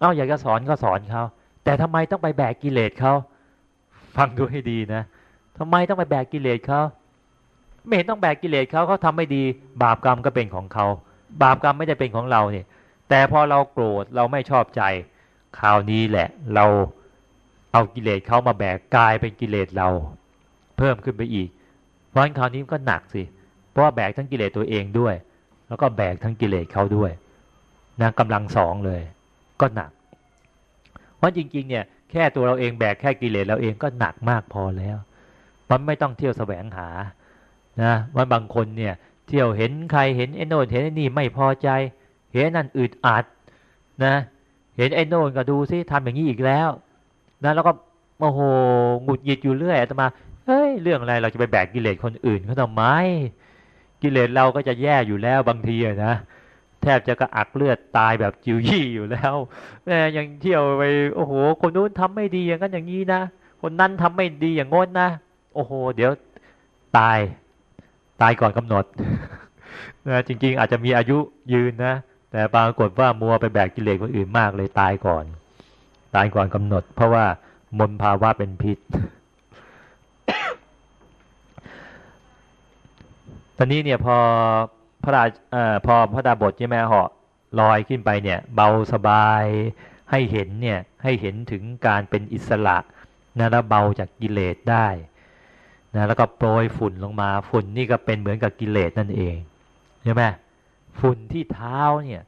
เอาอยากจะสอนก็สอนเขาแต่ทำไมต้องไปแบกกิเลสเขาฟังดูให้ดีนะทำไมต้องไปแบกกิเลสเขาไม่เห็นต้องแบกกิเลสเขาเขาทำไม่ดี บาปกรรมก็เป็นของเขาบาปกรรมไม่ได้เป็นของเราเนี่ย แต่พอเราโกรธเราไม่ชอบใจคราวนี้แหละ เราเอากิเลสเขามาแบกกลายเป็นกิเลสเรา เพิ่มขึ้นไปอีก เพราะฉะนั้นคราวนี้ก็หนักสิเพราะว่าแบกทั้งกิเลสตัวเองด้วย แล้วก็แบกทั้งกิเลสเขาด้วยนะกำลังสองเลย ก็หนัก เพราะจริงๆเนี่ยแค่ตัวเราเองแบกแค่กิเลสเราเองก็หนักมากพอแล้ว มันไม่ต้องเที่ยวแสวงหานะว่าบางคนเนี่ยเที่ยวเห็นใครเห็นไอ้โน่นเห็นไอ้นี่ไม่พอใจ เห็นนั่นอึดอัดนะ เห็นไอ้โน่นก็ดูซิทำอย่างนี้อีกแล้วนะแล้วก็โมโหหงุดหงิดอยู่เรื่อยอาตมาเฮ้ยเรื่องอะไรเราจะไปแบกกิเลสคนอื่นเขาทำไมกิเลสเราก็จะแย่อยู่แล้วบางทีนะ ทบจะกระอักเลือดตายแบบจิวยี่อยู่แล้วแม่ยังเที่ยวไปโอ้โห คนนู้นทำไม่ดีอย่างนั้นอย่างนี้นะคนนั้นทำไม่ดีอย่างงน้นนะโอ้โห เดี๋ยวตายตายก่อนกำหนดนะจริง ๆ อาจจะมีอายุยืนนะ แต่ปรากฏว่ามัวไปแบกกิเลสคนอื่นมากเลยตายก่อน ตายก่อนกำหนด เพราะว่ามนภาวะเป็นพิษตอนนี้เนี่ยพอ พระราเอ่อพอพระดาบทใช่ไหมเหาะลอยขึ้นไปเนี่ย เบาสบายให้เห็นเนี่ยให้เห็นถึงการเป็นอิสระนะแล้วเบาจากกิเลสได้นะแล้วก็โปรยฝุ่นลงมาฝุ่นนี่ก็เป็นเหมือนกับกิเลสนั่นเองใช่ไหมฝุ่นที่เท้าเนี่ย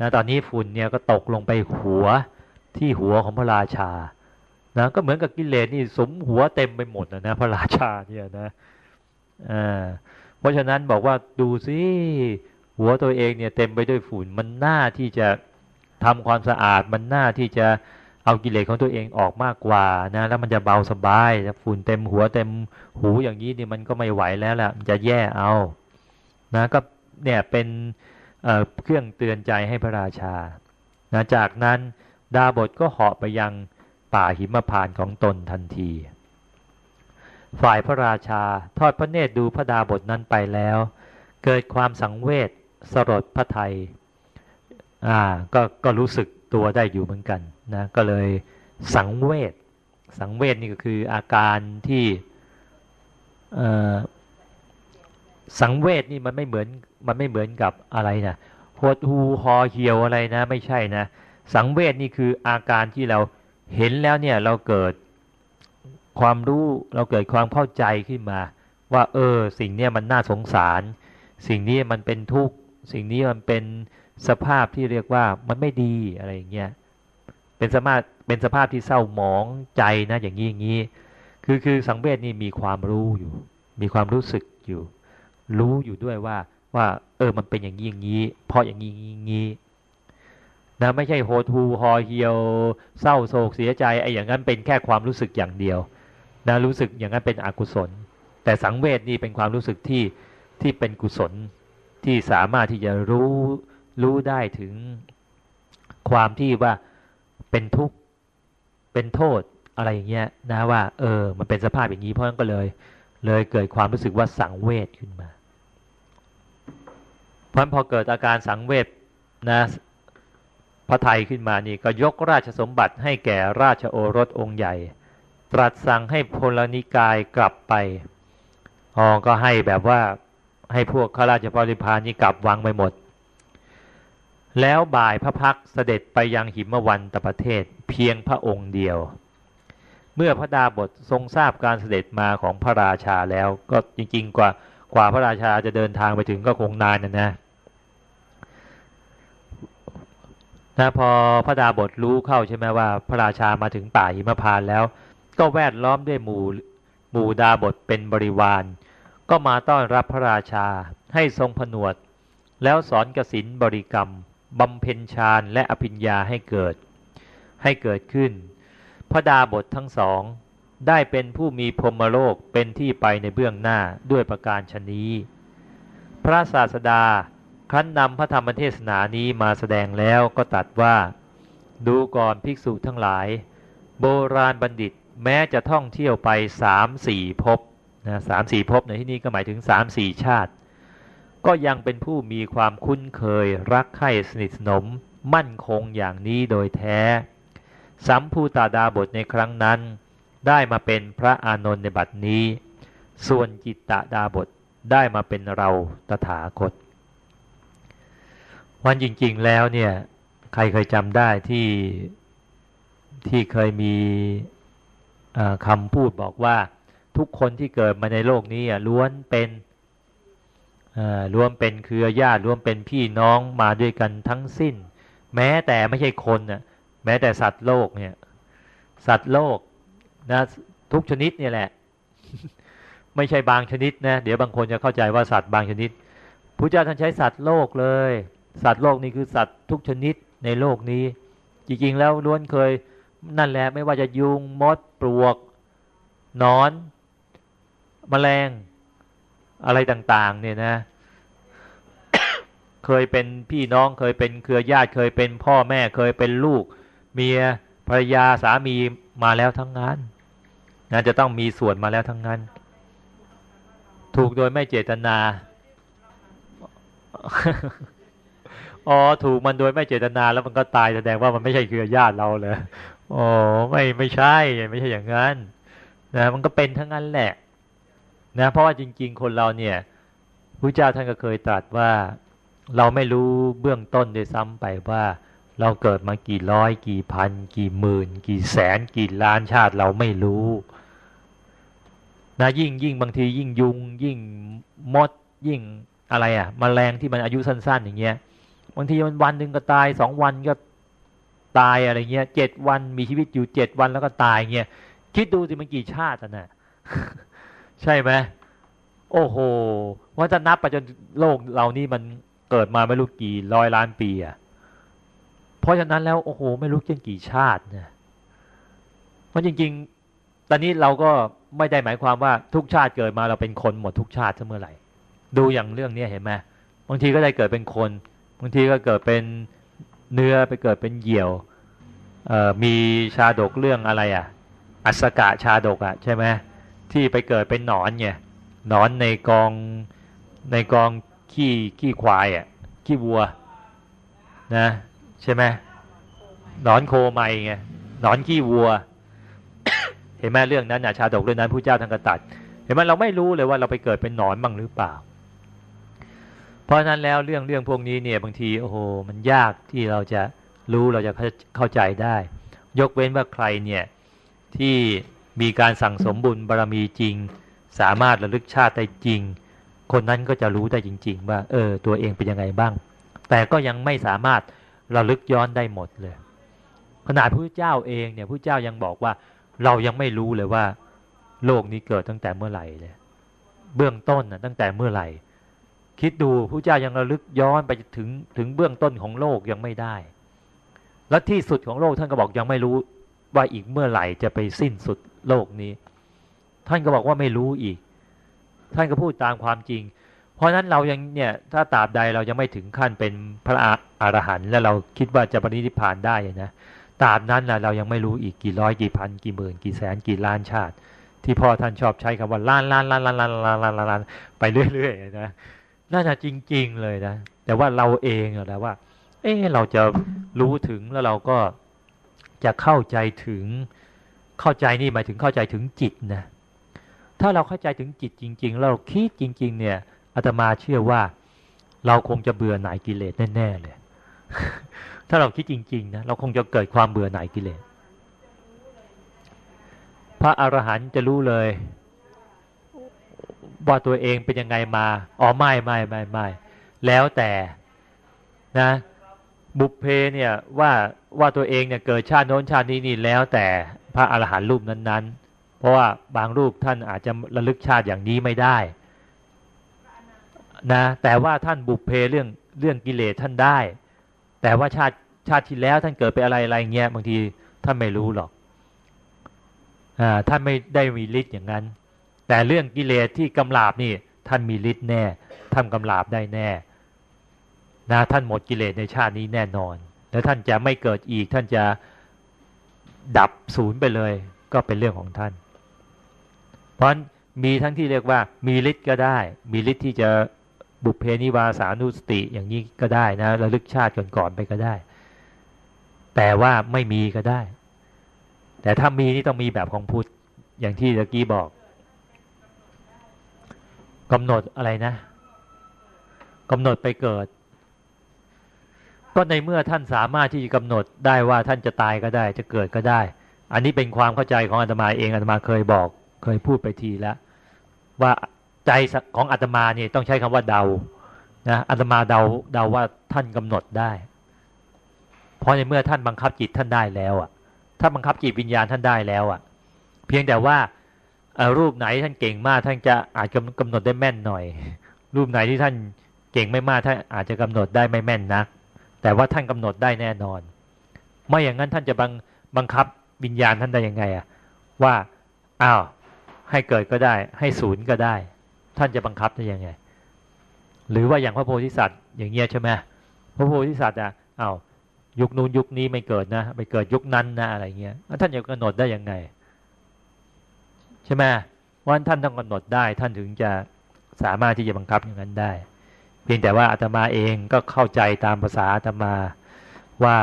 นะตอนนี้ฝุ่นเนี่ยก็ตกลงไปหัวที่หัวของพระราชานะก็เหมือนกับกิเลสนี่สมหัวเต็มไปหมดนะนะพระราชาเนี่ยนะอ่า เพราะฉะนั้นบอกว่าดูสิหัวตัวเองเนี่ยเต็มไปด้วยฝุ่นมันน่าที่จะทำความสะอาดมันน่าที่จะเอากิเลสของตัวเองออกมากกว่านะแล้วมันจะเบาสบายฝุ่นเต็มหัวเต็มหูอย่างนี้เนี่ยมันก็ไม่ไหวแล้วแหละมันจะแย่เอานะก็เนี่ยเป็นเเครื่องเตือนใจให้พระราชานะจากนั้นดาบทก็เหาะไปยังป่าหิมพานของตนทันที ฝ่ายพระราชาทอดพระเนตรดูพระดาบทนั้นไปแล้ว เกิดความสังเวชสลดพระไทยอ่าก็ก็รู้สึกตัวได้อยู่เหมือนกันนะก็เลยสังเวชสังเวชนี่ก็คืออาการที่สังเวชนี่มันไม่เหมือนมันไม่เหมือนกับอะไรนะหดหูหอเหี่ยวอะไรนะ ไม่ใช่นะ สังเวชนี่คืออาการที่เราเห็นแล้วเนี่ยเราเกิด ความรู้เราเกิดความเข้าใจขึ้นมา ว่า เออ สิ่งนี้มันน่าสงสาร สิ่งนี้มันเป็นทุกข์สิ่งนี้มันเป็นสภาพที่เรียกว่ามันไม่ดีอะไรอย่างเงี้ยเป็นสภาพเป็นสภาพที่เศร้าหมองใจนะอย่างนี้อย่างนี้คือคือสังเวชนี่มีความรู้อยู่ มีความรู้สึกอยู่ รู้อยู่ด้วยว่าว่าเออมันเป็นอย่างนี้อย่างนี้เพราะอย่างนี้อย่างนี้นะไม่ใช่โหทูหอเหี่ยว เศร้าโศกเสียใจไอ้อย่างนั้นเป็นแค่ความรู้สึกอย่างเดียว นะรู้สึกอย่างนั้นเป็นอกุศล แต่สังเวชนี่เป็นความรู้สึกที่ที่เป็นกุศลที่สามารถที่จะรู้รู้ได้ถึงความที่ว่าเป็นทุกข์เป็นโทษอะไรอย่างเงี้ยนะว่าเออมันเป็นสภาพอย่างนี้เพราะนั้นก็เลย เลยเกิดความรู้สึกว่าสังเวชขึ้นมาเพราะพอเกิดอาการสังเวชนะพระไทยขึ้นมานี่ก็ยกราชสมบัติให้แก่ราชโอรสองค์ใหญ่ ตรัสสั่งให้พลนิกายกลับไปอ๋อก็ให้แบบว่าให้พวกข้าราชบริพารนี่กลับวังไปหมด แล้วบ่ายพระพักเสด็จไปยังหิมวันตประเทศเพียงพระองค์เดียว เมื่อพระดาบททรงทราบการเสด็จมาของพระราชาแล้ว ก็จริง ๆ กว่ากว่าพระราชาจะเดินทางไปถึงก็คงนานนะนะนะพอพระดาบทรู้เข้าใช่ไหมว่า พระราชามาถึงป่าหิมพานแล้ว ก็แวดล้อมด้วยหมู่หมู่ดาบทเป็นบริวาร ก็มาต้อนรับพระราชาให้ทรงผนวด แล้วสอนกสินบริกรรมบำเพ็ญฌานและอภิญญาให้เกิด ให้เกิดขึ้น พระดาบททั้งสอง ได้เป็นผู้มีพรมโลกเป็นที่ไปในเบื้องหน้าด้วยประการชนี้ พระศาสดาครั้นนำพระธรรมเทศนานี้มาแสดงแล้วก็ตัดว่า ดูก่อนภิกษุทั้งหลาย โบราณบัณฑิต แม้จะท่องเที่ยวไปสามสี่ภพนะสามสี่ภพในที่นี้ก็หมายถึงสามสี่ชาติ ก็ยังเป็นผู้มีความคุ้นเคยรักใคร่สนิทสนมมั่นคงอย่างนี้โดยแท้ สัมภูตาดาบทในครั้งนั้น ได้มาเป็นพระอานนท์ในบัดนี้ ส่วนจิตตดาบทได้มาเป็นเราตถาคต วันจริงๆแล้วเนี่ยใครเคยจำได้ที่ที่เคยมี คำพูดบอกว่าทุกคนที่เกิดมาในโลกนี้ล้วนเป็นล้วนเป็นเครือญาติล้วนเป็นพี่น้องมาด้วยกันทั้งสิ้น แม้แต่ไม่ใช่คนน่ะแม้แต่สัตว์โลกเนี่ยสัตว์โลกนะทุกชนิดเนี่ยแหละ ไม่ใช่บางชนิดนะเดี๋ยวบางคนจะเข้าใจว่าสัตว์บางชนิดพระเจ้าท่านใช้สัตว์โลกเลย สัตว์โลกนี่คือสัตว์ทุกชนิดในโลกนี้ จริงๆแล้วล้วนเคย นั่นแหละไม่ว่าจะยุงมดปลวกนอนมแมลงอะไรต่าง ๆ เนี่ยนะ เคยเป็นพี่น้องเคยเป็นเครือญาติเคยเป็นพ่อแม่เคยเป็นลูก เมียภรรยาสามีมาแล้วทั้งนั้นนะจะต้องมีส่วนมาแล้วทั้งนั้น ถูกโดยไม่เจตนาอ๋อถูกมันโดยไม่เจตนาแล้วมันก็ตายแสดงว่ามันไม่ใช่เครือญาติเราเลย อ๋อไม่ไม่ใช่ไม่ใช่อย่างนั้นนะมันก็เป็นทั้งนั้นแหละนะเพราะว่าจริง ๆ คนเราเนี่ยพระเจ้าท่านก็เคยตรัสว่าเราไม่รู้เบื้องต้นด้วยซ้ำไปว่า เราเกิดมากี่ร้อย กี่พัน กี่หมื่น กี่แสน กี่ล้านชาติเราไม่รู้นะยิ่งยิ่งบางทียิ่งยุง ยิ่งมดยิ่งอะไรอะ่ะมแมลงที่มันอายุสั้น ๆ อย่างเงี้ยบางทีมันวันหนึ่งก็ตายสองวันก็ ตายอะไรเงี้ยเจ็ดวันมีชีวิตอยู่เจ็ดวันแล้วก็ตายเงี้ยคิดดูสิมันกี่ชาติอะนะใช่ไหมโอ้โหว่าจะนับไปจนโลกเรานี่มันเกิดมาไม่รู้กี่ร้อยล้านปีอะเพราะฉะนั้นแล้วโอ้โหไม่รู้จะกี่ชาติเนี่ยมันจริง ๆ ตอนนี้เราก็ไม่ได้หมายความว่าทุกชาติเกิดมาเราเป็นคนหมดทุกชาติเมื่อไหร่ ดูอย่างเรื่องนี้เห็นไหมบางทีก็ได้เกิดเป็นคน บางทีก็เกิดเป็น เนื้อไปเกิดเป็นเหยี่ยวมีชาดกเรื่องอะไรอะ อัศกะชาดกอะใช่ไหมที่ไปเกิดเป็นหนอนไงหนอนในกองในกองขี้ขี้ควายอะขี้วัวนะใช่ไหมหนอนโคไมไงหนอนขี้วัว เห็นไหมเรื่องนั้นนะชาดกเรื่องนั้นผู้เจ้าท่านก็ตัดเห็นไหมเราไม่รู้เลยว่าเราไปเกิดเป็นหนอนบ้างหรือเปล่า เพราะนั้นแล้วเรื่องเรื่องพวกนี้เนี่ยบางทีโอ้โหมันยากที่เราจะรู้เราจะเข้าใจได้ ยกเว้นว่าใครเนี่ยที่มีการสั่งสมบุญบารรมีจริง สามารถระลึกชาติได้จริง คนนั้นก็จะรู้ได้จริง ๆ ว่าเออตัวเองเป็นยังไงบ้าง แต่ก็ยังไม่สามารถระลึกย้อนได้หมดเลย ขนาดพระเจ้าเองเนี่ยพระเจ้ายังบอกว่าเรายังไม่รู้เลยว่า โลกนี้เกิดตั้งแต่เมื่อไหร่เลยเบื้องต้นนะตั้งแต่เมื่อไหร่ คิดดูผู้เจ้ายังระลึกย้อนไปถึงถึงเบื้องต้นของโลกยังไม่ได้ และที่สุดของโลกท่านก็บอกยังไม่รู้ว่าอีกเมื่อไหร่จะไปสิ้นสุดโลกนี้ ท่านก็บอกว่าไม่รู้อีก ท่านก็พูดตามความจริง เพราะนั้นเรายังเนี่ยถ้าตราบใดเรายังไม่ถึงขั้นเป็นพระอรหันต์และเราคิดว่าจะปรินิพพานได้นะตราบนั้นนะเรายังไม่รู้อีกกี่ร้อยกี่พันกี่หมื่นกี่แสนกี่ล้านชาติ ที่พ่อท่านชอบใช้คำว่าล้านล้านล้านล้านล้านล้านล้านไปเรื่อยๆนะ น่าจะจริง ๆ เลยนะ แต่ว่าเราเองนะว่า เออเราจะรู้ถึงแล้วเราก็จะเข้าใจถึงเข้าใจนี่หมายถึงเข้าใจถึงจิตนะถ้าเราเข้าใจถึงจิตจริง ๆ เราคิดจริง ๆ เนี่ยอาตมาเชื่อว่า เราคงจะเบื่อหน่ายกิเลสแน่ๆเลย ถ้าเราคิดจริง ๆ นะเราคงจะเกิดความเบื่อหน่ายกิเลสพระอรหันต์จะรู้เลย ว่าตัวเองเป็นยังไงมาอ๋อไม่ไม่ไม่ไม่แล้วแต่นะบุพเพเนี่ยว่าว่าตัวเองเนี่ยเกิดชาติโน้นชาตินี้นี่แล้วแต่พระอรหันต์รูปนั้นๆ เพราะว่าบางรูปท่านอาจจะระลึกชาติอย่างนี้ไม่ได้นะแต่ว่าท่านบุพเพเรื่องเรื่องกิเลสท่านได้ แต่ว่าชาติชาติที่แล้วท่านเกิดไปอะไรอะไรเงี้ยบางทีท่านไม่รู้หรอกอ่าท่านไม่ได้มีฤทธิ์อย่างนั้น แต่เรื่องกิเลสที่กำลาบนี่ท่านมีฤทธิ์แน่ทำกำลาบได้แน่นะท่านหมดกิเลสในชาตินี้แน่นอน แล้วท่านจะไม่เกิดอีกท่านจะดับศูนย์ไปเลย ก็เป็นเรื่องของท่าน เพราะมีทั้งที่เรียกว่ามีฤทธิ์ก็ได้ มีฤทธิ์ที่จะบุพเพนิวาสานุสติอย่างนี้ก็ได้นะระลึกชาติก่อนๆไปก็ได้ แต่ว่าไม่มีก็ได้ แต่ถ้ามีนี่ต้องมีแบบของพุทธอย่างที่ตะกี้บอก กำหนดอะไรนะกำหนดไปเกิด ก็ในเมื่อท่านสามารถที่จะกำหนดได้ว่าท่านจะตายก็ได้ จะเกิดก็ได้ อันนี้เป็นความเข้าใจของอาตมาเองอาตมาเคยบอก เคยพูดไปทีแล้วว่าใจของอาตมาเนี่ยต้องใช้คำว่าเดานะอาตมาเดาเดาว่าท่านกำหนดได้ เพราะในเมื่อท่านบังคับจิตท่านได้แล้วอะ ถ้าบังคับจิตวิญญาณท่านได้แล้วอะ เพียงแต่ว่า รูปไหนท่านเก่งมากท่านจะอาจจะกำหนดได้แม่นหน่อย รูปไหนที่ท่านเก่งไม่มากท่านอาจจะกำหนดได้ไม่แม่นนัก แต่ว่าท่านกำหนดได้แน่นอน ไม่อย่างนั้นท่านจะบังบังคับวิญญาณท่านได้ยังไงอะว่าอ้าวให้เกิดก็ได้ ให้ศูนย์ก็ได้ ท่านจะบังคับได้ยังไง หรือว่าอย่างพระโพธิสัตว์อย่างเงี้ยใช่ไหมพระโพธิสัตว์อะอ้าวยุคนู้นยุคนี้ไม่เกิดนะ ไปเกิดยุคนั้นนะอะไรเงี้ยท่านจะกำหนดได้ยังไง ใช่ไหมว่าท่านต้องกำหนดได้ท่านถึงจะสามารถที่จะบังคับอย่างนั้นได้ เพียงแต่ว่าอาตมาเองก็เข้าใจตามภาษาอาตมาว่า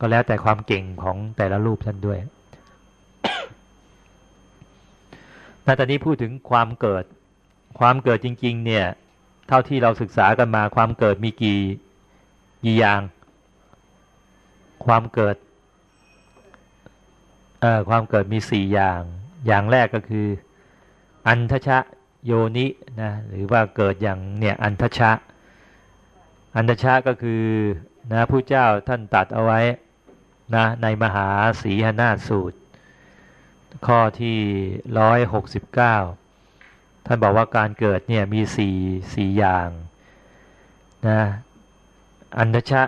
ก็แล้วแต่ความเก่งของแต่ละรูปท่านด้วยนตอนนี้พูดถึงความเกิด ความเกิดจริง ๆ เนี่ย เท่าที่เราศึกษากันมาความเกิดมีกี่กี่อย่าง ความเกิดเอ่อความเกิดมีสี่อย่าง อย่างแรกก็คือ อันทชะโยนินะหรือว่าเกิดอย่างเนี่ยอันทชะ อันทชะก็คือนะผู้เจ้าท่านตัดเอาไว้นะในมหาสีหนาสูตร ข้อที่ร้อยหกสิบเก้าท่านบอกว่าการเกิดเนี่ยมีสี่สี่อย่างนะอันทชะ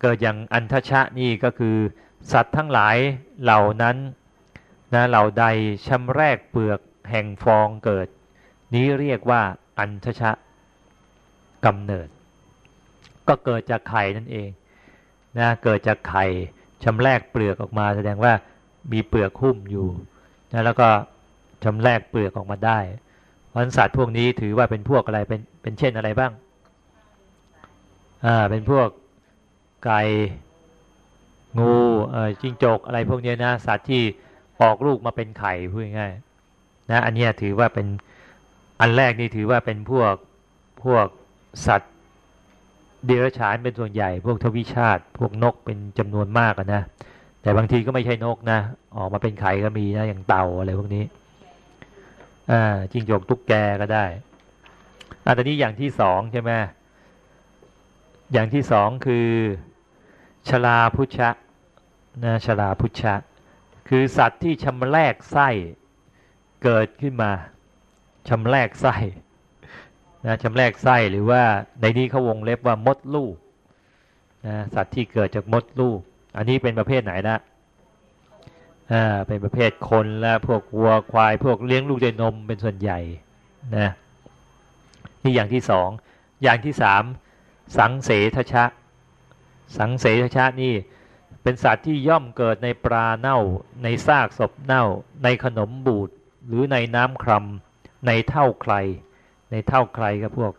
เกิดอย่างอันทชะนี่ก็คือสัตว์ทั้งหลายเหล่านั้น นะเหล่าใดชำแรกเปลือกแห่งฟองเกิด นี้เรียกว่าอันทชะกำเนิด ก็เกิดจากไข่นั่นเองนะเกิดจากไข่ชำแรกเปลือกออกมา แสดงว่ามีเปลือกหุ้มอยู่นะแล้วก็ชำแรกเปลือกออกมาได้เพราะสัตว์พวกนี้ถือว่าเป็นพวกอะไรเป็นเป็นเช่นอะไรบ้างอ่าเป็นพวกไก่งูเออจิ้งจกอะไรพวกนี้นะสัตว์ที่ ออกลูกมาเป็นไข่พูดง่ายนะอันนี้ถือว่าเป็นอันแรกนี่ถือว่าเป็นพวกพวกสัตว์เดรัจฉานเป็นส่วนใหญ่ พวกทวิชาติ พวกนกเป็นจำนวนมากนะแต่บางทีก็ไม่ใช่นกนะ ออกมาเป็นไข่ก็มีนะอย่างเต่าอะไรพวกนี้อ่าจิงจกตุ๊กแกก็ได้อ่าตอนนี้อย่างที่สองใช่ไหมอย่างที่สองคือชลาพุชะนะชลาพุชะ คือสัตว์ที่ชำแรกไส้เกิดขึ้นมาชำแรกไส้นะชำแรกไส้หรือว่าในนี้เขาวงเล็บว่ามดลูกนะสัตว์ที่เกิดจากมดลูก อันนี้เป็นประเภทไหนนะอ่าเป็นประเภทคนและพวกวัวควายพวกเลี้ยงลูกด้วยนมเป็นส่วนใหญ่นะนี่อย่างที่สองอย่างที่สามสังเสทชะ สังเสทชะนี่ เป็นสัตว์ที่ย่อมเกิดในปลาเน่า ในซากศพเน่า ในขนมบูดหรือในน้ำครำในเท่าใคร ในเท่าใครก็พวก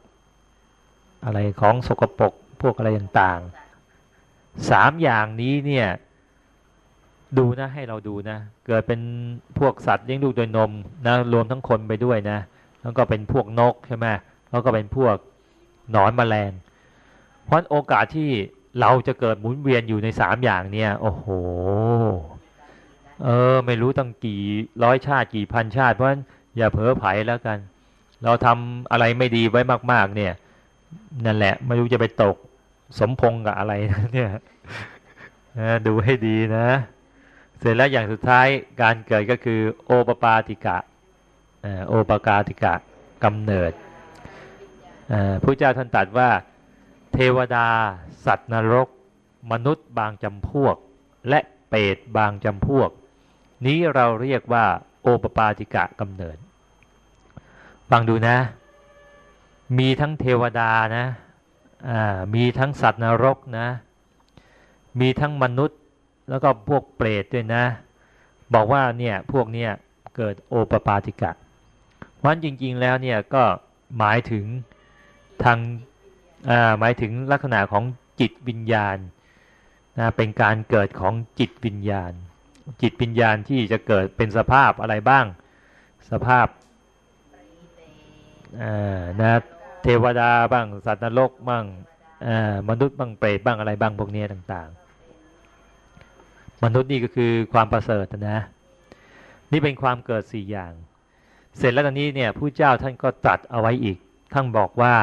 อะไรของสกปรกพวกอะไรต่างๆสามอย่างนี้เนี่ยดูนะให้เราดูนะ เกิดเป็นพวกสัตว์เลี้ยงลูกโดยนมนะรวมทั้งคนไปด้วยนะ แล้วก็เป็นพวกนกใช่ไหมแล้วก็เป็นพวกหนอนแมลงเพราะโอกาสที่ เราจะเกิดหมุนเวียนอยู่ในสามอย่างเนี่ย โอ้โห เออ ไม่รู้ตั้งกี่ร้อยชาติกี่พันชาติ เพราะฉะนั้นอย่าเพ้อไผ่แล้วกัน เราทำอะไรไม่ดีไว้มาก ๆ เนี่ย นั่นแหละ ไม่รู้จะไปตกสมพงกับอะไรเนี่ยดูให้ดีนะ เสร็จแล้วอย่างสุดท้ายการเกิดก็คือ โอปปาติกะโอปกาติกะกำเนิดพระเจ้าท่านตรัสว่าเทวดา สัตว์นรก มนุษย์บางจำพวก และเปรตบางจำพวก นี้เราเรียกว่า โอปปาติกะกำเนิดฟังดูนะ มีทั้งเทวดานะมีทั้งสัตว์นรกนะ มีทั้งมนุษย์แล้วก็พวกเปรตด้วยนะ บอกว่าเนี่ยพวกเนี้ยเกิดโอปปาติกะวันจริง ๆ แล้วเนี่ยก็หมายถึงทางหมายถึงลักษณะของ จิตวิญญาณนะเป็นการเกิดของจิตวิญญาณ จิตวิญญาณที่จะเกิดเป็นสภาพอะไรบ้าง สภาพนะเทวดาบ้างสัตว์นรกบ้างมนุษย์บ้างเปรตบ้างอะไรบ้างพวกนี้ต่างๆ มนุษย์นี่ก็คือความประเสริฐนะ นี่เป็นความเกิดสี่อย่าง เสร็จแล้วตอนนี้เนี่ยผู้เจ้าท่านก็ตรัสเอาไว้อีกท่านบอกว่า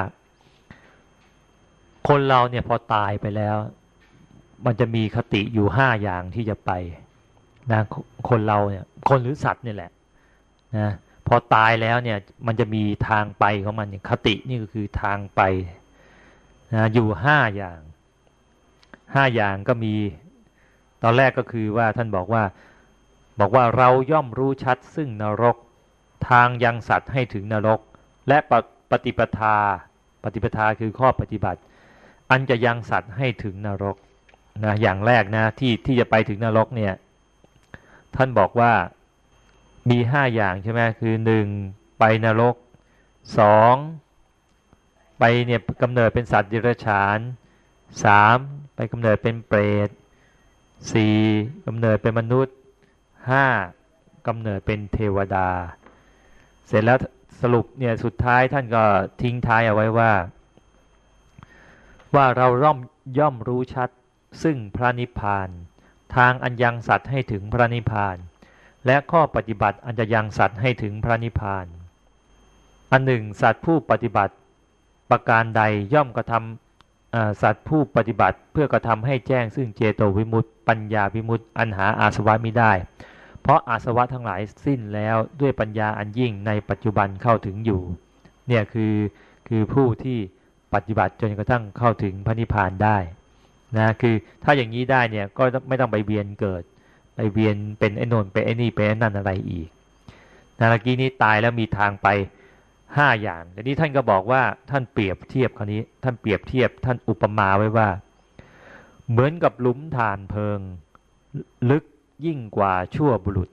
คนเราเนี่ยพอตายไปแล้ว มันจะมีคติอยู่ห้าอย่างที่จะไปนะคนเราเนี่ยคนหรือสัตว์นี่แหละนะพอตายแล้วเนี่ยมันจะมีทางไปของมันคตินี่ก็คือทางไปนะอยู่ห้าอย่างห้าอย่างก็มี ตอนแรกก็คือว่าท่านบอกว่าบอกว่าเราย่อมรู้ชัดซึ่งนรก ทางยังสัตว์ให้ถึงนรก และปปฏิปทา ปฏิปทาคือข้อปฏิบัติ อันจะยังสัตว์ให้ถึงนรกนะอย่างแรกนะที่ที่จะไปถึงนรกเนี่ย ท่านบอกว่ามีห้าอย่างใช่ไหมคือหนึ่งไปนรกสองไปเนี่ยกำเนิดเป็นสัตว์ดิรัจฉานสามไปกำเนิดเป็นเปรตสี่กำเนิดเป็นมนุษย์ห้ากำเนิดเป็นเทวดา เสร็จแล้วสรุปเนี่ยสุดท้ายท่านก็ทิ้งท้ายเอาไว้ว่า ว่าเราร่อมย่อมรู้ชัด ซึ่งพระนิพพาน ทางอันยังสัตว์ให้ถึงพระนิพพาน และข้อปฏิบัติอันจะยังสัตว์ให้ถึงพระนิพพาน อันหนึ่ง สัตว์ผู้ปฏิบัติ ประการใดย่อมกระทำสัตว์ผู้ปฏิบัติเพื่อกระทำให้แจ้งซึ่งเจโตวิมุตต์ปัญญาวิมุตต์อันหาอาสวะไม่ได้ เพราะอาสวะทั้งหลายสิ้นแล้วด้วยปัญญาอันยิ่งในปัจจุบันเข้าถึงอยู่ เนี่ยคือคือผู้ที่ ปฏิบัติจนกระทั่งเข้าถึงพระนิพพานได้นะคือถ้าอย่างนี้ได้เนี่ยก็ไม่ต้องไปเวียนเกิด ไปเวียนเป็นไอ้นนเป็นไอ้นี่เป็นไอ้นั่นอะไรอีกนาลกี้นี้ตายแล้วมีทางไปห้าอย่างแต่นี้ท่านก็บอกว่าท่านเปรียบเทียบคราวนี้ ท่านเปรียบเทียบท่านอุปมาไว้ว่า เหมือนกับหลุมฐานเพลิง ลึกยิ่งกว่าชั่วบุรุษ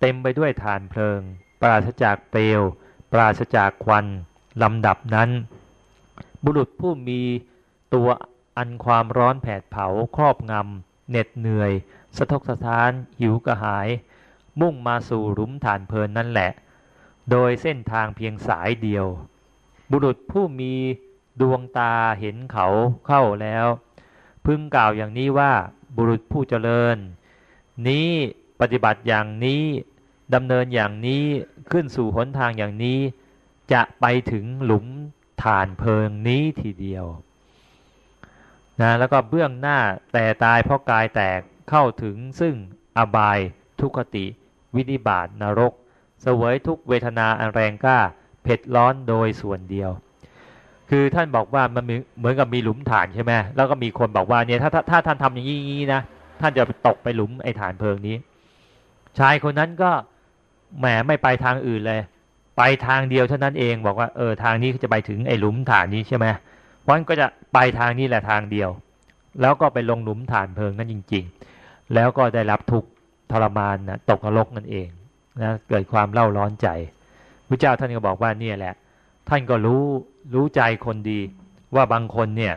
เต็มไปด้วยฐานเพลิง ปราศจากเปลว ปราศจากควันลำดับนั้น บุรุษผู้มีตัวอันความร้อนแผดเผาครอบงำเหน็ดเหนื่อย สะทกสะท้าน หิวกระหาย มุ่งมาสู่หลุมฐานเพลินนั่นแหละ โดยเส้นทางเพียงสายเดียว บุรุษผู้มีดวงตาเห็นเขาเข้าแล้ว พึงกล่าวอย่างนี้ว่าบุรุษผู้เจริญ นี้ปฏิบัติอย่างนี้ดำเนินอย่างนี้ขึ้นสู่หนทางอย่างนี้ จะไปถึงหลุม ฐานเพลิงนี้ทีเดียวนะแล้วก็เบื้องหน้าแต่ตายเพราะกายแตกเข้าถึงซึ่งอบายทุกติ วินิบาตนรก เสวยทุกเวทนาอันแรงกล้าเผ็ดร้อนโดยส่วนเดียว คือท่านบอกว่ามันเหมือนกับมีหลุมฐานใช่ไหมแล้วก็มีคนบอกว่าเนี่ยถ้าถ้าถ้าท่านทำอย่างนี้นะท่านจะตกไปหลุมไอ้ฐานเพลิงนี้ ชายคนนั้นก็แหมไม่ไปทางอื่นเลย ไปทางเดียวเท่านั้นเองบอกว่าเออทางนี้จะไปถึงไอ้หลุมฐานนี้ใช่ไหมวันก็จะไปทางนี้แหละทางเดียว แล้วก็ไปลงหลุมฐานเพลิงนั่นจริง ๆ แล้วก็ได้รับทุกทรมานนะตกนรกนั่นเองนะเกิดความเล่าร้อนใจพระเจ้าท่านก็บอกว่าเนี่ยแหละ ท่านก็รู้รู้ใจคนดีว่าบางคนเนี่ย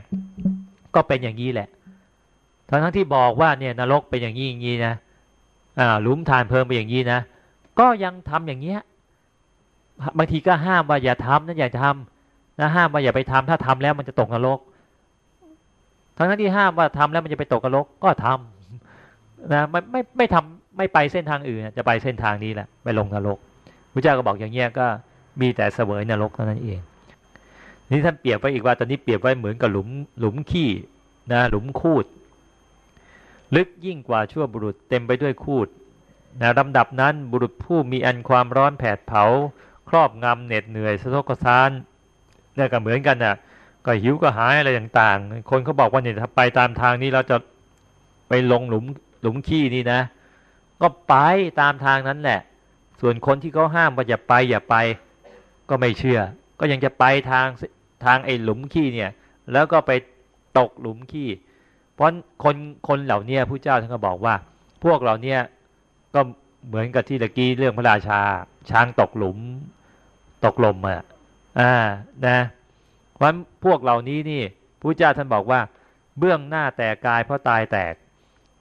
ก็เป็นอย่างนี้แหละทั้งทั้งที่บอกว่าเนี่ยนรกเป็นอย่างนี้อย่างนี้นะอ่าหลุมฐานเพลิงเป็นอย่างนี้นะก็ยังทำอย่างเงี้ย บางทีก็ห้ามว่าอย่าทำนั่นอย่าทำนะห้ามว่าอย่าไปทำถ้าทำแล้วมันจะตกนรก ทั้งนั้นที่ห้ามว่าทำแล้วมันจะไปตกนรกก็ทำนะไม่ไม่ไม่ทำไม่ไปเส้นทางอื่นจะไปเส้นทางนี้แหละไปลงนรกพระเจ้าก็บอกอย่างเงี้ยก็มีแต่เสวยนรกเท่านั้นเอง นี่ท่านเปรียบไว้อีกว่าตอนนี้เปรียบไว้เหมือนกับหลุมหลุมขี้นะหลุมคูด ลึกยิ่งกว่าชั่วบุรุษเต็มไปด้วยคูดนะลำดับนั้นบุรุษผู้มีอันความร้อนแผดเผา ครอบงำเหน็ดเหนื่อยสะทกสะท้านเนี่ยก็เหมือนกันน่ะ ก็หิวก็หายอะไรต่างๆ คนเขาบอกว่าเนี่ยถ้าไปตามทางนี้เราจะไปลงหลุมหลุมขี้นี่นะ ก็ไปตามทางนั้นแหละ ส่วนคนที่เขาห้ามว่าอย่าไปอย่าไป ก็ไม่เชื่อ ก็ยังจะไปทางทางไอ้หลุมขี้เนี่ย แล้วก็ไปตกหลุมขี้ เพราะคนคนเหล่านี้ผู้เจ้าท่านก็บอกว่า พวกเราเนี่ยก็เหมือนกับที่ตะกี้เรื่องพระราชา ช้างตกหลุม ตกลมอะอ่านะเพราะพวกเหล่านี้นี่พระเจ้าท่านบอกว่า เบื้องหน้าแต่กายเพราะตายแตก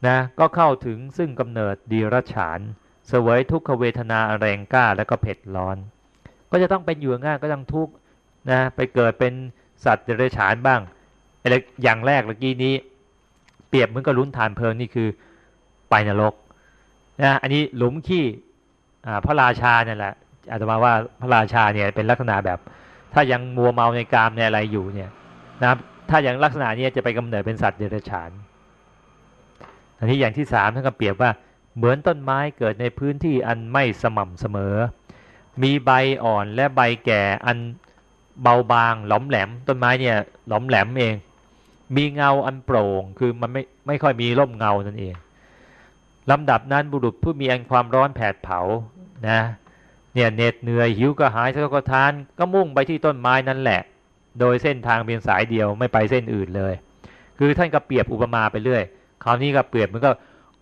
นะก็เข้าถึงซึ่งกำเนิดดีรฉาน เสวยทุกขเวทนาแรงกล้าและก็เผ็ดร้อน ก็จะต้องเป็นอยู่ง่ายก็ต้องทุกนะไปเกิดเป็นสัตว์เดรัจฉานบ้างอะไรอย่างแรกเมื่อกี้นี้ เปรียบเหมือนกับลุ้นฐานเพลิงนี่คือไปนรกนะอันนี้หลุมขี้พระราชาเนี่ยแหละ อาจจะมาว่าพระราชาเนี่ยเป็นลักษณะแบบ ถ้ายังมัวเมาในกามในอะไรอยู่เนี่ยนะถ้าอย่างลักษณะนี้จะไปกำเนิดเป็นสัตว์เดรัจฉาน อันนี้อย่างที่สามท่านก็เปรียบว่าเหมือนต้นไม้เกิดในพื้นที่อันไม่สม่ำเสมอ มีใบอ่อนและใบแก่อันเบาบางหลอมแหลม ต้นไม้เนี่ยหลอมแหลมเอง มีเงาอันโปร่งคือมันไม่ไม่ค่อยมีร่มเงานั่นเองลำดับนั้นบุรุษผู้มีอันความร้อนแผดเผานะ เนี่ยเหน็ดเหนื่อยหิวกระหายสะกทานก็มุ่งไปที่ต้นไม้นั่นแหละ โดยเส้นทางเพียงสายเดียวไม่ไปเส้นอื่นเลย คือท่านก็เปรียบอุปมาไปเรื่อยคราวนี้ก็เปรียบมือนกับ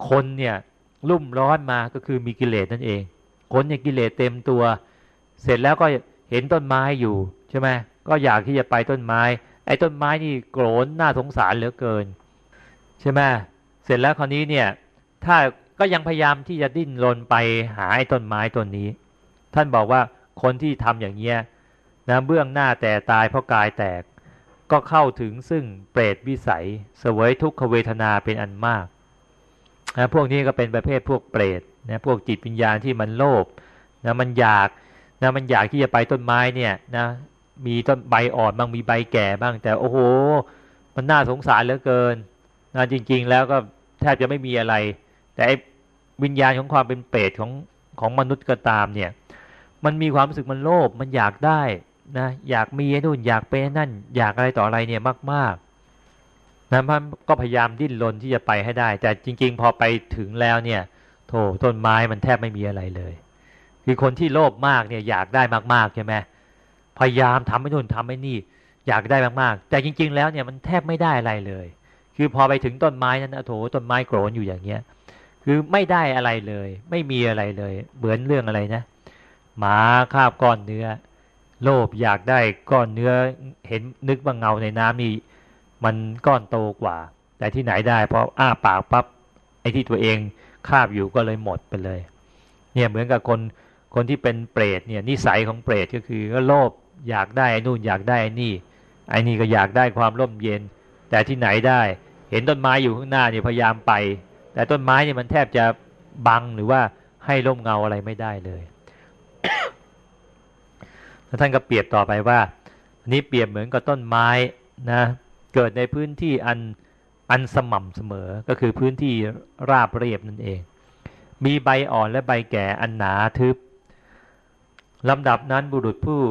คนเนี่ยรุ่มร้อนมาก็คือมีกิเลสนั่นเอง คนเนี่ยกิเลสเต็มตัว เสร็จแล้วก็เห็นต้นไม้อยู่ใช่ไหมก็อยากที่จะไปต้นไม้ ไอ้ต้นไม้นี่โกรนน่าสงสารเหลือเกินใช่ไหมเสร็จแล้วคราวนี้เนี่ยถ้าก็ยังพยายามที่จะดิ้นรนไปหาไอ้ต้นไม้ต้นนี้ ท่านบอกว่าคนที่ทำอย่างเงี้ยนะเบื้องหน้าแต่ตายเพราะกายแตก ก็เข้าถึงซึ่งเปรตวิสัย เสวยทุกขเวทนาเป็นอันมากนะพวกนี้ก็เป็นประเภทพวกเปรตนะพวกจิตวิญญาณที่มันโลภนะมันอยากนะมันอยากที่จะไปต้นไม้เนี่ยนะมีต้นใบอ่อนบ้างมีใบแก่บ้าง แต่โอ้โห มันน่าสงสารเหลือเกินนะจริง ๆ แล้วก็แทบจะไม่มีอะไร แต่วิญญาณของความเป็นเปรตของของมนุษย์ก็ตามเนี่ย มันมีความรู้สึกมันโลภมันอยากได้นะอยากมีนู่นอยากเป็นนั่น อยากอะไรต่ออะไรเนี่ยมากๆนะมันก็พยายามดิ้นรนที่จะไปให้ได้ แต่จริง ๆ พอไปถึงแล้วเนี่ยโถต้นไม้มันแทบไม่มีอะไรเลย คือคนที่โลภมากเนี่ยอยากได้มากๆใช่ไหมพยายามทำให้นู่นทำให้นี่ อยากได้มากๆ แต่จริง ๆ แล้วเนี่ยมันแทบไม่ได้อะไรเลย คือพอไปถึงต้นไม้นั้นโถต้นไม้โกรนอยู่อย่างเงี้ย คือไม่ได้อะไรเลย ไม่มีอะไรเลย เหมือนเรื่องอะไรนะ หมาคาบก้อนเนื้อ โลภอยากได้ก้อนเนื้อเห็นนึกว่าเงาในน้ำนี่มันก้อนโตกว่า แต่ที่ไหนได้เพราะอ้าปากปับ๊บไอ้ที่ตัวเองคาบอยู่ก็เลยหมดไปเลย เนี่ยเหมือนกับคนคนที่เป็นเปรตเนี่ยนิสัยของเปรตก็คือก็โลภอยากได้ไอ้นู่นอยากได้ไอ้นี่ไอ้นี่ก็อยากได้ความร่มเย็น แต่ที่ไหนได้ เห็นต้นไม้อยู่ข้างหน้าเนี่ยพยายามไป แต่ต้นไม้เนี่ยมันแทบจะบังหรือว่าให้ร่มเงาอะไรไม่ได้เลย แล้วท่านก็เปรียบต่อไปว่าอันนี้เปรียบเหมือนกับต้นไม้นะเกิดในพื้นที่อันอันสม่ำเสมอก็คือพื้นที่ราบเรียบนั่นเอง มีใบอ่อนและใบแก่อันหนาทึบลำดับนั้นบุรุษผู้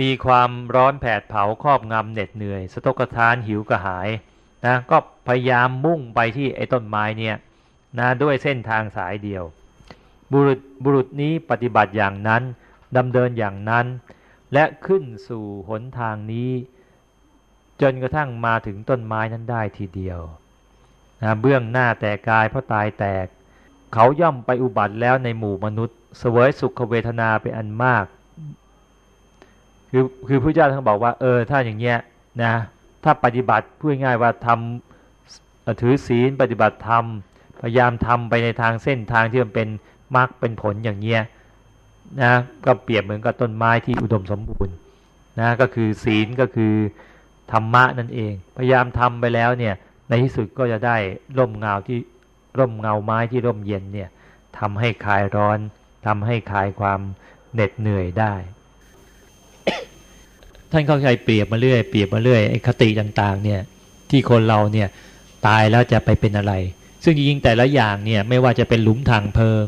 มีความร้อนแผดเผาครอบงำเหน็ดเหนื่อย สตกทานหิวกระหายนะก็พยายามมุ่งไปที่ไอ้ต้นไม้เนี่ยนะด้วยเส้นทางสายเดียว บุรุษบุรุษนี้ปฏิบัติอย่างนั้น ดำเดินอย่างนั้น และขึ้นสู่หนทางนี้ จนกระทั่งมาถึงต้นไม้นั้นได้ทีเดียวนะเบื้องหน้าแต่กายเพราะตายแตก เขาย่อมไปอุบัติแล้วในหมู่มนุษย์เสวยสุขเวทนาเป็นอันมาก คือคือพระเจ้าท่านบอกว่าเออถ้าอย่างเงี้ยนะถ้าปฏิบัติพูดง่ายว่าทำถือศีลปฏิบัติธรรมพยายามทำไปในทางเส้นทางที่มันเป็นมรรคเป็นผลอย่างเงี้ย นะก็เปรียบเหมือนกับต้นไม้ที่อุดมสมบูรณ์นะก็คือศีลก็คือธรรมะนั่นเอง พยายามทำไปแล้วเนี่ยในที่สุดก็จะได้ร่มเงาที่ร่มเงาไม้ที่ร่มเย็นเนี่ยทำให้คลายร้อนทำให้คลายความเหน็ดเหนื่อยได้ ท่านเข้าใจเปรียบมาเรื่อยเปรียบมาเรื่อยไอ้คติต่างๆเนี่ยที่คนเราเนี่ยตายแล้วจะไปเป็นอะไร ซึ่งจริงๆแต่ละอย่างเนี่ยไม่ว่าจะเป็นหลุมทางเพลิง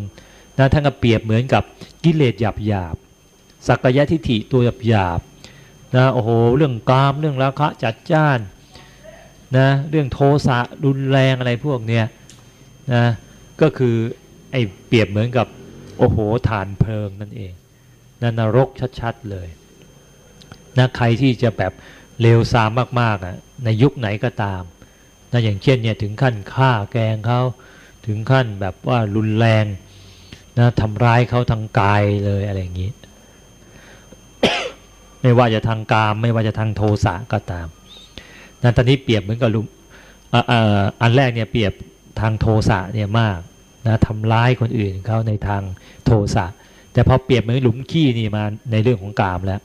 นะท่านก็เปรียบเหมือนกับกิเลสหยาบหยาบสักยะทิฏฐิตัวหยาบหยาบนะโอ้โหเรื่องกามเรื่องราคะจัดจ้านนะเรื่องโทสะรุนแรงอะไรพวกเนี้ยนะก็คือไอ้เปรียบเหมือนกับโอ้โหฐานเพลิงนั่นเองนะนรกชัดๆเลยนะใครที่จะแบบเลวซามมากๆอะในยุคไหนก็ตามนะอย่างเช่นเนี่ยถึงขั้นฆ่าแกงเขาถึงขั้นแบบว่ารุนแรง นะทำร้ายเขาทางกายเลยอะไรอย่างนี้ ไม่ว่าจะทางกาม ไม่ว่าจะทางโทสะก็ตามนะตอนนี้เปรียบเหมือนกับลุมอันแรกเนี่ยเปรียบทางโทสะเนี่ยมากนะทำร้ายคนอื่นเขาในทางโทสะแต่พอเปรียบเหมือนหลุมขี้นี่มาในเรื่องของกามแล้ว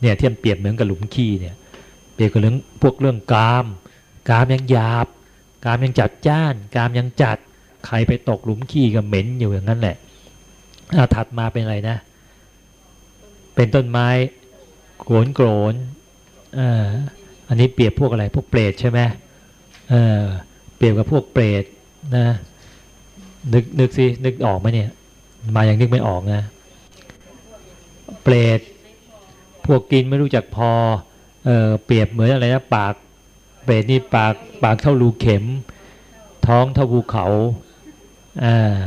เนี่ยเที่เปรียบเหมือนกับหลุมขี้เนี่ยเปรียบกับเรื่องพวกเรื่องกาม กามยังหยาบ กามยังจัดจ้าน กามยังจัดใครไปตกหลุมขี้ก็เหม็นอยู่อย่างนั้นแหละ อาถัดมาเป็นอะไรนะ เป็นต้นไม้โกรนโกรนอ่าอันนี้เปรียบพวกอะไร พวกเปรตใช่ไหมเออเปรียบกับพวกเปรตนะนึกนึกสินึกออกไหมเนี่ย มาอย่างนึกไม่ออกนะ เปรตพวกกินไม่รู้จักพอเออเปรียบเหมือนอะไรนะปากเปรตนี่ปากปากเท่ารูเข็ม ท้องเท่าภูเขาอ่า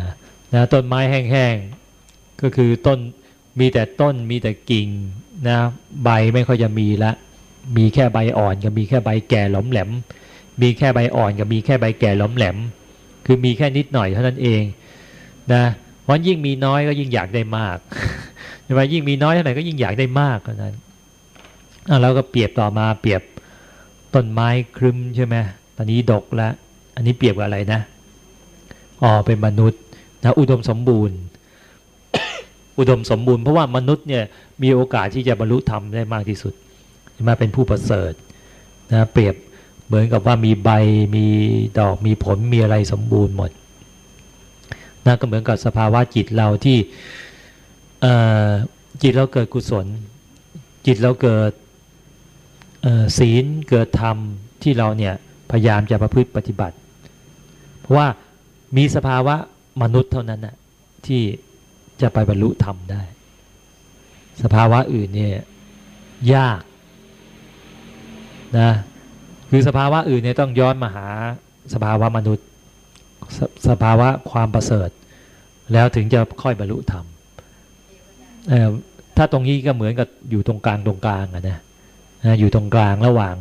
นะต้นไม้แห้งๆ ก็คือต้นมีแต่ต้นมีแต่กิ่งนะใบไม่ค่อยจะมีละ มีแค่ใบอ่อนกับมีแค่ใบแก่หลอมแหลม มีแค่ใบอ่อนกับมีแค่ใบแก่หลอมแหลม คือมีแค่นิดหน่อยเท่านั้นเองนะเพราะยิ่งมีน้อยก็ยิ่งอยากได้มากใช่ไหมยิ่งมีน้อยเท่าไหร่ก็ยิ่งอยากได้มากเท่านั้นแล้วก็เปรียบต่อมาเปรียบต้นไม้ครึมใช่ไหมตอนนี้ดกแล้วอันนี้เปรียบกับอะไรนะอ๋อเป็นมนุษย์นะอุดมสมบูรณ์ อุดมสมบูรณ์เพราะว่ามนุษย์เนี่ยมีโอกาสที่จะบรรลุธรรมได้มากที่สุดมาเป็นผู้ประเสริฐนะเปรียบเหมือนกับว่ามีใบมีดอกมีผลมีอะไรสมบูรณ์หมดนะก็เหมือนกับสภาวะจิตเราที่จิตเราเกิดกุศล จิตเราเกิดศีลเกิดธรรมที่เราเนี่ยพยายามจะประพฤติปฏิบัติ เพราะว่ามีสภาวะมนุษย์เท่านั้นนะที่ จะไปบรรลุธรรมได้ สภาวะอื่นเนี่ยยากนะคือสภาวะอื่นเนี่ยต้องย้อนมาหาสภาวะมนุษย์สสภาวะความประเสริฐ แล้วถึงจะค่อยบรรลุธรรมถ้าตรงนี้ก็เหมือนกับอยู่ตรงกลางตรงกลางอะนะนะอยู่ตรงกลางระหว่าง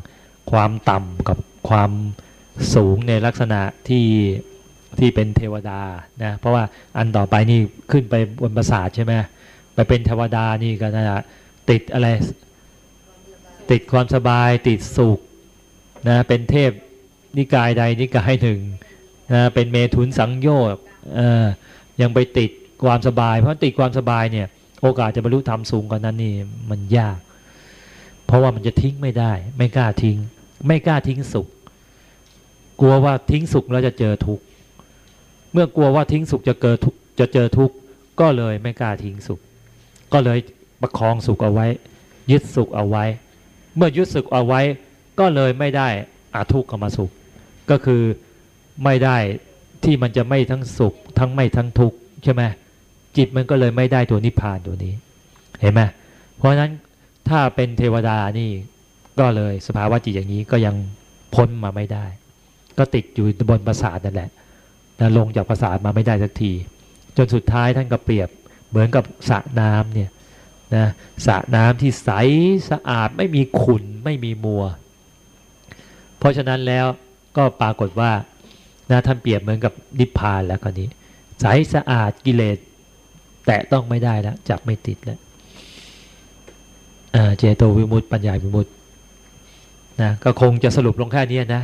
ความต่ำกับความสูงในลักษณะที่ ที่เป็นเทวดานะเพราะว่าอันต่อไปนี่ขึ้นไปบนปราสาทใช่ไหมไปเป็นเทวดานี่ก็นะติดอะไร ติดความสบายติดสุขนะเป็นเทพนิกายใดนิกายหนึ่งนะเป็นเมถุนสังโยชน์ยังไปติดความสบาย เพราะติดความสบายเนี่ยโอกาสจะบรรลุธรรมสูงกว่านั้นนี่มันยาก เพราะว่ามันจะทิ้งไม่ได้ ไม่กล้าทิ้ง ไม่กล้าทิ้งสุข กลัวว่าทิ้งสุขแล้วจะเจอทุกข์ เมื่อกลัวว่าทิ้งสุขจะเกิดจะเจอทุกข์ก็เลยไม่กล้าทิ้งสุข ก็เลยประคองสุขเอาไว้ ยึดสุขเอาไว้ เมื่อยึดสุขเอาไว้ ก็เลยไม่ได้อาทุกข์เข้ามาสุข ก็คือไม่ได้ที่มันจะไม่ทั้งสุข ทั้งไม่ทั้งทุกข์ใช่ไหมจิตมันก็เลยไม่ได้ตัวนิพพานตัวนี้เห็นไหมเพราะฉะนั้นถ้าเป็นเทวดานี่ก็เลยสภาวะจิตอย่างนี้ก็ยังพ้นมาไม่ได้ ก็ติดอยู่บนประสาทนั่นแหละ นะลงจากประสาทมาไม่ได้สักที จนสุดท้ายท่านก็เปรียบเหมือนกับสระน้ำเนี่ยนะสระน้ำที่ใสสะอาดไม่มีขุ่นไม่มีมัว เพราะฉะนั้นแล้วก็ปรากฏว่านะท่านเปรียบเหมือนกับนิพพานแล้วคนนี้ ใสสะอาดกิเลสแตะต้องไม่ได้แล้วจับไม่ติดแล้วเจโตวิมุตต์ปัญญาวิมุตต์นะก็คงจะสรุปลงแค่นี้นะ